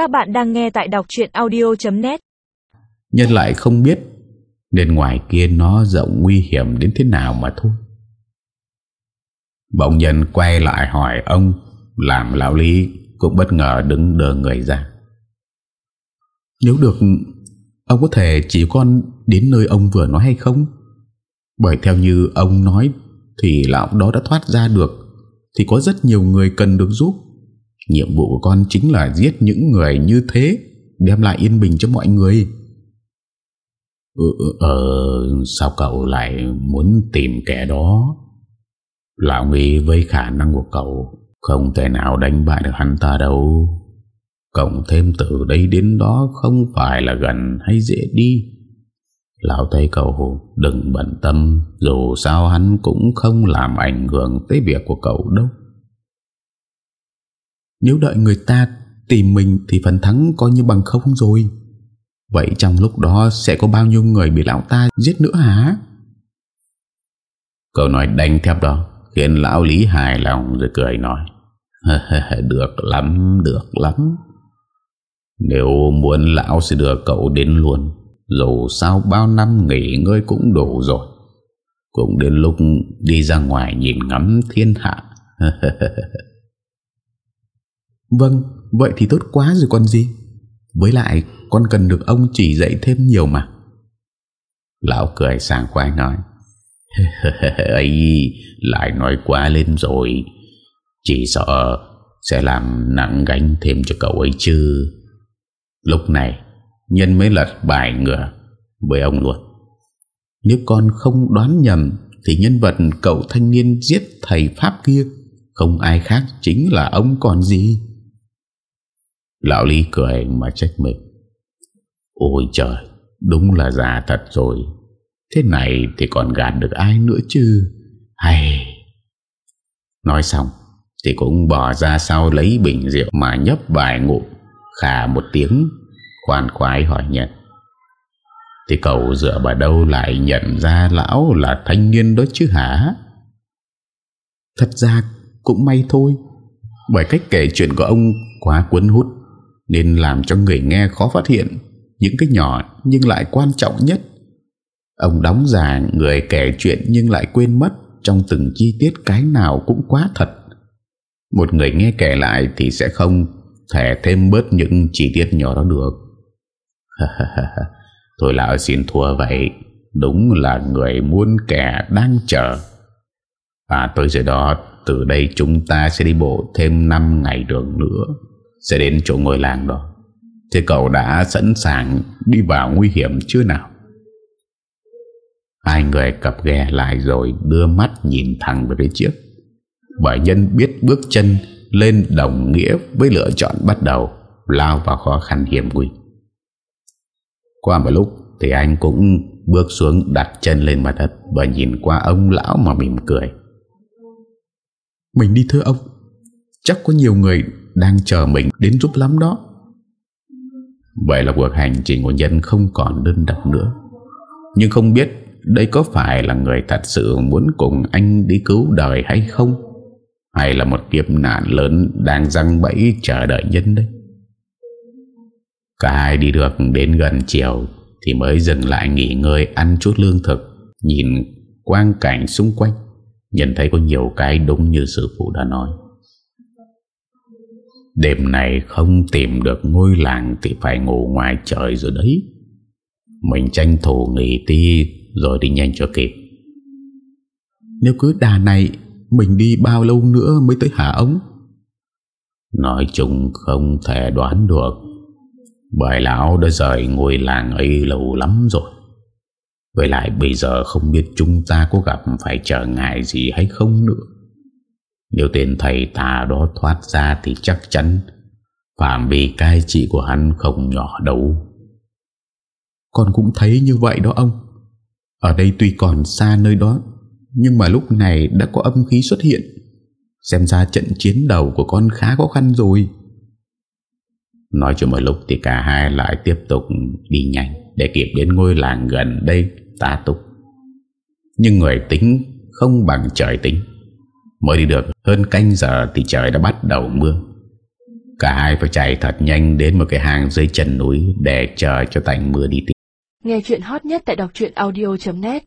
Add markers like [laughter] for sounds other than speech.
Các bạn đang nghe tại đọc chuyện audio.net Nhân lại không biết, Nên ngoài kia nó rộng nguy hiểm đến thế nào mà thôi. Bỗng nhân quay lại hỏi ông, Làm lão lý cũng bất ngờ đứng đờ người ra. Nếu được, Ông có thể chỉ con đến nơi ông vừa nói hay không? Bởi theo như ông nói, Thì lão đó đã thoát ra được, Thì có rất nhiều người cần được giúp. Nhiệm vụ của con chính là giết những người như thế Đem lại yên bình cho mọi người. Ừ, ừ Ờ Sao cậu lại muốn tìm kẻ đó? Lão nghĩ với khả năng của cậu Không thể nào đánh bại được hắn ta đâu. Cộng thêm từ đây đến đó Không phải là gần hay dễ đi. Lão thấy cậu đừng bận tâm Dù sao hắn cũng không làm ảnh hưởng tới việc của cậu đâu. Nếu đợi người ta tìm mình Thì phần thắng coi như bằng không rồi. Vậy trong lúc đó Sẽ có bao nhiêu người bị lão ta giết nữa hả? Cậu nói đánh thép đó Khiến lão Lý hài lòng rồi cười nói, [laughs] Được lắm Được lắm. Nếu muốn lão sẽ đưa cậu đến luôn, Dù sao bao năm nghỉ ngơi cũng đủ rồi. Cũng đến lúc đi ra ngoài nhìn ngắm thiên hạ. [laughs] Vâng Vậy thì tốt quá rồi con gì Với lại, con cần được ông chỉ dạy thêm nhiều mà. Lão cười sảng khoái nói, [laughs] ấy, lại nói quá lên rồi. Chỉ sợ Sẽ làm nặng gánh thêm cho cậu ấy chứ. Lúc này, Nhân mới lật bài ngựa Với ông luôn. Nếu con không đoán nhầm, Thì nhân vật cậu thanh niên giết thầy Pháp kia, Không ai khác chính là ông còn gì. Lão Lý cười mà trách mình. Ôi trời Đúng là già thật rồi. Thế này thì còn gạt được ai nữa chứ? Hay. Nói xong Thì cũng bỏ ra sau lấy bình rượu Mà nhấp vài ngụm, Khả một tiếng Khoan khoái hỏi nhận Thì cậu dựa vào đâu lại nhận ra lão là thanh niên đó chứ hả? Thật ra cũng may thôi. Bởi cách kể chuyện của ông quá cuốn hút. Nên làm cho người nghe khó phát hiện Những cái nhỏ nhưng lại quan trọng nhất Ông đóng giả người kể chuyện nhưng lại quên mất trong từng chi tiết cái nào cũng quá thật. Một người nghe kể lại thì sẽ không thể thêm bớt những chi tiết nhỏ đó được. [laughs] Thôi là xin thua vậy. Đúng là người muốn kẻ đang chờ. Và tới giờ đó, từ đây chúng ta sẽ đi bộ thêm 5 ngày đường nữa. Sẽ đến chỗ ngôi làng đó. Thế cậu đã sẵn sàng đi vào nguy hiểm chưa nào? Hai người cặp ghe lại rồi đưa mắt nhìn thẳng về phía trước. Bởi nhân biết bước chân lên đồng nghĩa với lựa chọn bắt đầu lao vào khó khăn hiểm nguy. Qua một lúc thì anh cũng bước xuống đặt chân lên mặt đất và nhìn qua ông lão mà mỉm cười. Mình đi thưa ông, chắc có nhiều người đang chờ mình đến giúp lắm đó. Vậy là cuộc hành trình của nhân không còn đơn độc nữa. Nhưng không biết đây có phải là người thật sự muốn cùng anh đi cứu đời hay không? Hay là một kiếp nạn lớn đang răng bẫy chờ đợi nhân đấy? Cả hai đi được đến gần chiều thì mới dừng lại nghỉ ngơi ăn chút lương thực, nhìn quang cảnh xung quanh, nhận thấy có nhiều cái đúng như sư phụ đã nói. Đêm này không tìm được ngôi làng thì phải ngủ ngoài trời rồi đấy. Mình tranh thủ nghỉ ti rồi đi nhanh cho kịp. Nếu cứ đà này, Mình đi bao lâu nữa mới tới hạ ống? Nói chung không thể đoán được. Bởi lão đã rời ngôi làng ấy lâu lắm rồi. Với lại bây giờ không biết chúng ta có gặp phải trở ngại gì hay không nữa. Nếu tên thầy tà đó thoát ra thì chắc chắn Phạm vi cai trị của hắn không nhỏ đâu. Con cũng thấy như vậy đó ông. Ở đây tuy còn xa nơi đó Nhưng mà lúc này đã có âm khí xuất hiện. Xem ra trận chiến đầu của con khá khó khăn rồi. Nói cho một lúc thì cả hai lại tiếp tục đi nhanh Để kịp đến ngôi làng gần đây tá túc. Nhưng người tính không bằng trời tính Mới đi được, hơn canh giờ thì trời đã bắt đầu mưa Cả hai phải chạy thật nhanh đến một cái hang dưới chân núi để chờ cho tạnh mưa đi tìm. Nghe chuyện hot nhất tại đọc audio.net